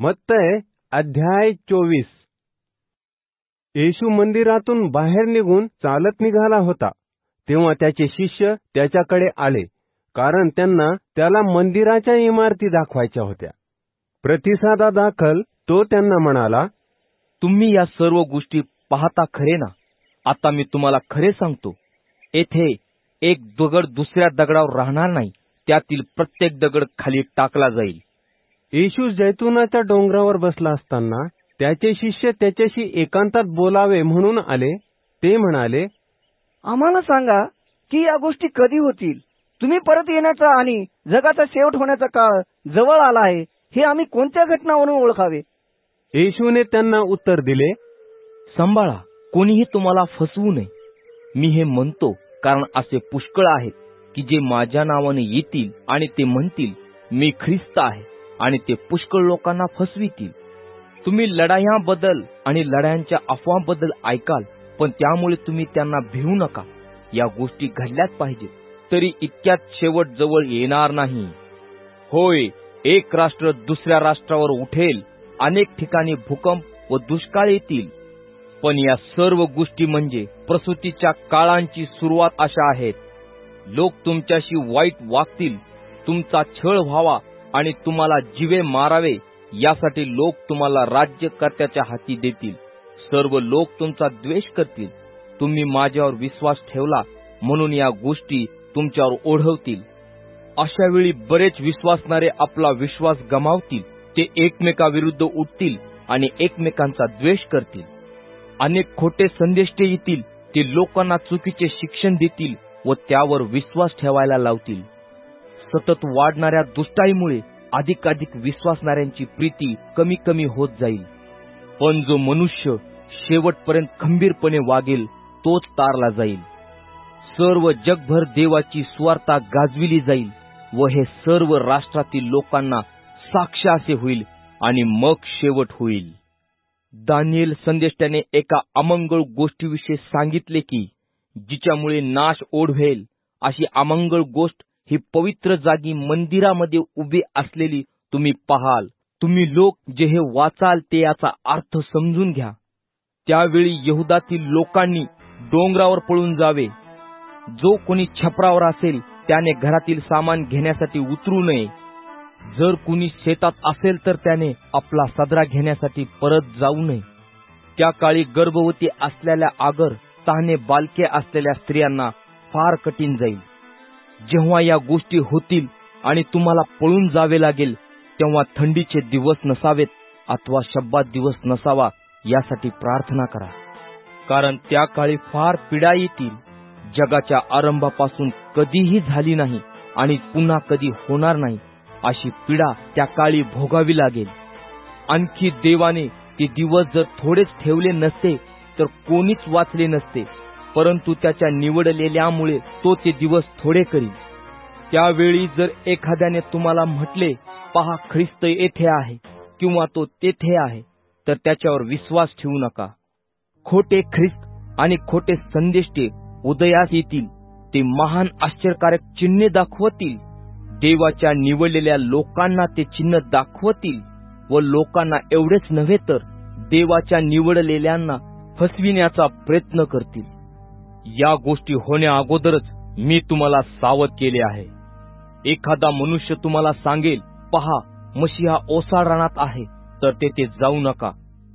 मत्तय अध्याय चोवीस. येशू मंदिरातून बाहेर निघून चालत निघाला होता. तेव्हा त्याचे शिष्य त्याच्याकडे आले कारण त्यांना त्याला मंदिराच्या इमारती दाखवायच्या होत्या. प्रतिसादा दाखल तो त्यांना म्हणाला तुम्ही या सर्व गोष्टी पाहता खरे ना? आता मी तुम्हाला खरे सांगतो. येथे एक दगड दुसऱ्या दगडावर राहणार नाही त्यातील प्रत्येक दगड खाली टाकला जाईल. येशू जैतुनाच्या डोंगरावर बसला असताना त्याचे शिष्य त्याच्याशी एकांतात बोलावे म्हणून आले. ते म्हणाले आम्हाला सांगा की या गोष्टी कधी होतील? तुम्ही परत येण्याचा आणि जगाचा शेवट होण्याचा काळ जवळ आला आहे हे आम्ही कोणत्या घटनावरून ओळखावे? येशूने त्यांना उत्तर दिले सांभाळा कोणीही तुम्हाला फसवू नये. मी हे म्हणतो कारण असे पुष्कळ आहेत की जे माझ्या नावाने येतील आणि ते म्हणतील मी ख्रिस्त आहे. आणि ते पुष्कळ लोकांना फसवितील. तुम्ही लढायांबद्दल आणि लढायांच्या अफवांबद्दल ऐकाल पण त्यामुळे तुम्ही त्यांना भिवू नका. या गोष्टी घडल्याच पाहिजेत. तरी इतक्यात शेवट जवळ येणार नाही. होय एक राष्ट्र दुसऱ्या राष्ट्रावर उठेल अनेक ठिकाणी भूकंप व दुष्काळ येतील. पण या सर्व गोष्टी म्हणजे प्रसूतीच्या काळांची सुरुवात अशा आहेत. लोक तुमच्याशी वाईट वागतील तुमचा छळ व्हावा आणि तुम्हाला जिवे मारावे यासाठी लोक तुम्हाला राज्यकर्त्याच्या हाती देतील. सर्व लोक तुमचा द्वेष करतील. तुम्ही माझ्यावर विश्वास ठेवला म्हणून या गोष्टी तुमच्यावर ओढवतील. अशा वेळी बरेच विश्वासणारे आपला विश्वास गमावतील. ते एकमेकाविरुद्ध उठतील आणि एकमेकांचा द्वेष करतील. अनेक खोटे संदेष्टे येतील. ते लोकांना चुकीचे शिक्षण देतील व त्यावर विश्वास ठेवायला लावतील. सतत वाढणाऱ्या दुष्टाईमुळे अधिकाधिक विश्वासणाऱ्यांची प्रीती कमी कमी होत जाईल. पण जो मनुष्य शेवटपर्यंत खंबीरपणे वागेल तोच तारला जाईल. सर्व जगभर देवाची स्वार्था गाजविली जाईल व हे सर्व राष्ट्रातील लोकांना साक्ष असे होईल आणि मग शेवट होईल. दानियल संदेष्टाने एका अमंगळ गोष्टीविषयी सांगितले की जिच्यामुळे नाश ओढवेल अशी अमंगळ गोष्ट ही पवित्र जागी मंदिरामध्ये उभी असलेली तुम्ही पाहाल. तुम्ही लोक जे हे वाचाल ते याचा अर्थ समजून घ्या. त्यावेळी यहुदातील लोकांनी डोंगरावर पळून जावे. जो कोणी छपरावर असेल त्याने घरातील सामान घेण्यासाठी उतरू नये. जर कुणी शेतात असेल तर त्याने आपला सदरा घेण्यासाठी परत जाऊ नये. त्या काळी गर्भवती असलेल्या आगर तहाने बालके असलेल्या स्त्रियांना फार कठीण जाईल. जेव्हा या गोष्टी होतील आणि तुम्हाला पळून जावे लागेल तेव्हा थंडीचे दिवस नसावेत अथवा शब्दात दिवस नसावा यासाठी प्रार्थना करा. कारण त्या काळी फार पिडा येतील जगाच्या आरंभापासून कधीही झाली नाही आणि पुन्हा कधी होणार नाही अशी पिडा त्या काळी भोगावी लागेल. आणखी देवाने ते दिवस जर थोडेच ठेवले नसते तर कोणीच वाचले नसते. परंतु त्याच्या निवडलेल्यामुळे तो ते दिवस थोडे करील त्यावेळी जर एखाद्याने तुम्हाला म्हटले पहा ख्रिस्त येथे आहे किंवा तो तेथे आहे तर त्याच्यावर विश्वास ठेवू नका. खोटे ख्रिस्त आणि खोटे संदेष्टे उदयास येतील. ते महान आश्चर्यकारक चिन्हे दाखवतील. देवाच्या निवडलेल्या लोकांना ते चिन्ह दाखवतील व लोकांना एवढेच नव्हे तर देवाच्या निवडलेल्यांना फसविण्याचा प्रयत्न करतील. या गोष्टी होण्या अगोदरच मी तुम्हाला सावध केले आहे. एखादा मनुष्य तुम्हाला सांगेल पहा मशिहा ओसाड रानात आहे तर तेथे जाऊ नका.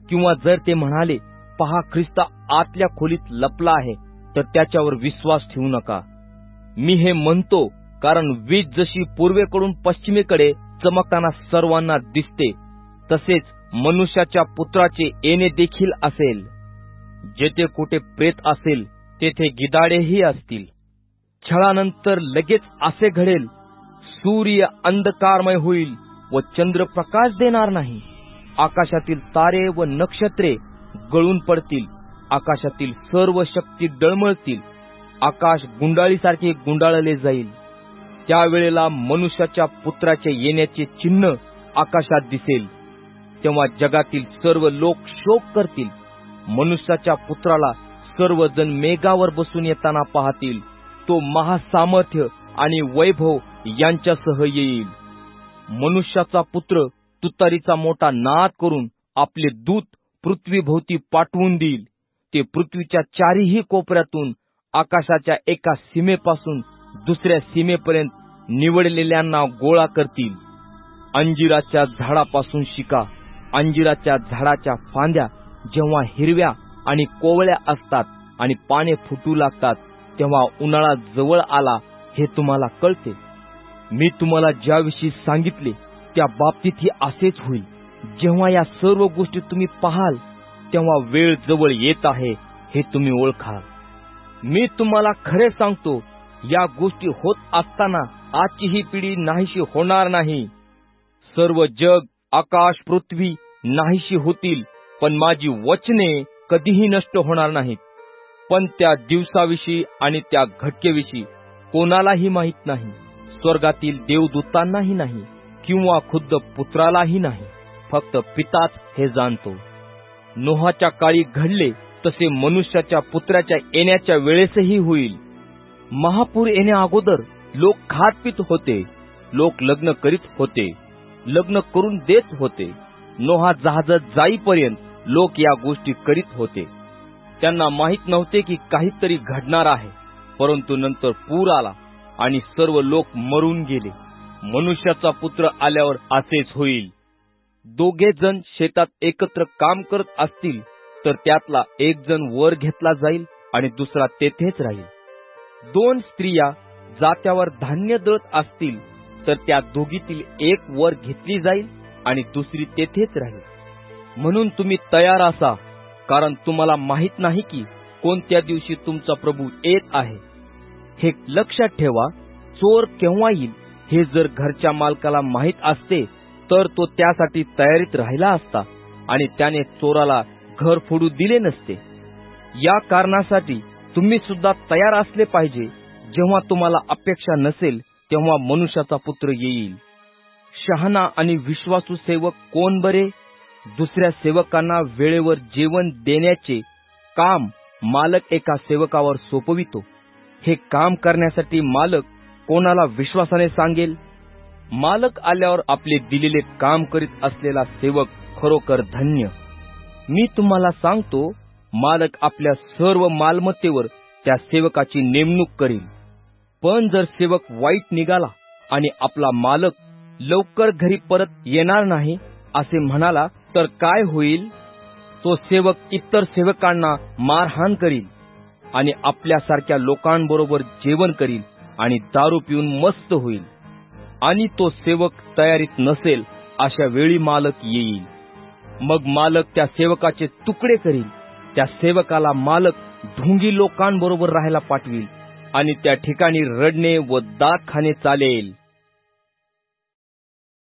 किंवा जर ते म्हणाले पहा ख्रिस्ता आतल्या खोलीत लपला आहे तर त्याच्यावर विश्वास ठेवू नका. मी हे म्हणतो कारण वीज जशी पूर्वेकडून पश्चिमेकडे चमकताना सर्वांना दिसते तसेच मनुष्याच्या पुत्राचे येणे देखील असेल. जेथे कुठे प्रेत असेल तेथे गिदाडेही असतील. छळानंतर लगेच असे घडेल सूर्य अंधकारमय होईल व चंद्र प्रकाश देणार नाही. आकाशातील तारे व नक्षत्रे गळून पडतील आकाशातील सर्व शक्ती डळमळतील आकाश गुंडाळीसारखे गुंडाळले जाईल. त्यावेळेला मनुष्याच्या पुत्राचे येण्याचे चिन्ह आकाशात दिसेल. तेव्हा जगातील सर्व लोक शोक करतील. मनुष्याच्या पुत्राला सर्वजण मेघावर बसून येताना पाहतील. तो महासामर्थ्य आणि वैभव यांच्यासह येईल. मनुष्याचा पुत्र तुतारीचा मोठा नाद करून आपले दूत पृथ्वीभोवती पाठवून देईल. ते पृथ्वीच्या चारीही कोपऱ्यातून आकाशाच्या एका सीमेपासून दुसऱ्या सीमेपर्यंत निवडलेल्यांना गोळा करतील. अंजिराच्या झाडापासून शिका. अंजिराच्या झाडाच्या फांद्या जेव्हा हिरव्या आणि कोवळ्या असतात आणि पाने फुटू लागतात तेव्हा उन्हाळा जवळ आला हे तुम्हाला कळते. मी तुम्हाला ज्याविषयी सांगितले त्या बाबतीतही असेच होईल. जेव्हा या सर्व गोष्टी तुम्ही पाहाल तेव्हा वेळ जवळ येत आहे हे तुम्ही ओळखाल मी तुम्हाला खरे सांगतो या गोष्टी होत असताना आजची ही पिढी नाहीशी होणार नाही. सर्व जग आकाश पृथ्वी नाहीशी होतील पण माझी वचने कधीही नष्ट होणार नाहीत. पण त्या दिवसाविषयी आणि त्या घटकेविषयी कोणालाही माहीत नाही. स्वर्गातील देवदूतांनाही नाही किंवा खुद्द पुत्रालाही नाही. फक्त पिताच हे जाणतो. नोहाच्या काळी घडले तसे मनुष्याच्या पुत्राच्या येण्याच्या वेळेसही होईल. महापूर येण्या अगोदर लोक खात पित होते. लोक लग्न करीत होते. लग्न करून देत होते. नोहा जहाजात जाईपर्यंत लोक या गोष्टी करीत होते. त्यांना माहीत नव्हते की काहीतरी घडणार आहे. परंतु नंतर पूर आला आणि सर्व लोक मरून गेले. मनुष्याचा पुत्र आल्यावर असेच होईल. दोघे जण शेतात एकत्र काम करत असतील तर त्यातला एक जण वर घेतला जाईल आणि दुसरा तेथेच राहील. दोन स्त्रिया जात्यावर धान्य दळत असतील तर त्या दोघीतील एक वर घेतली जाईल आणि दुसरी तेथेच राहील. म्हणून तुम्ही तयार असा कारण तुम्हाला माहीत नाही की कोणत्या दिवशी तुमचा प्रभू येत आहे. हे लक्षात ठेवा चोर केव्हा येईल हे जर घरच्या मालकाला माहीत असते तर तो त्यासाठी तयारीत राहिला असता आणि त्याने चोराला घर फोडू दिले नसते. या कारणासाठी तुम्ही सुद्धा तयार असले पाहिजे जेव्हा तुम्हाला अपेक्षा नसेल तेव्हा मनुष्याचा पुत्र येईल. शहाणा आणि विश्वासू सेवक कोण बरे? दुसऱ्या सेवकांना वेळेवर जेवण देण्याचे काम मालक एका सेवकावर सोपवितो. हे काम करण्यासाठी मालक कोणाला विश्वासाने सांगेल? मालक आल्यावर आपले दिलेले काम करीत असलेला सेवक खरोखर धन्य. मी तुम्हाला सांगतो मालक आपल्या सर्व मालमत्तेवर त्या सेवकाची नेमणूक करील. पण जर सेवक वाईट निघाला आणि आपला मालक लवकर घरी परत येणार नाही असे म्हणाला तर काय होईल? तो सेवक इतर सेवकांना मारहाण करील आणि आपल्यासारख्या लोकांबरोबर जेवण करील आणि दारू पिऊन मस्त होईल. आणि तो सेवक तयारीत नसेल अशा वेळी मालक येईल. मग मालक त्या सेवकाचे तुकडे करील. त्या सेवकाला मालक ढोंगी लोकांबरोबर राहायला पाठविल आणि त्या ठिकाणी रडणे व दात खाणे चालेल.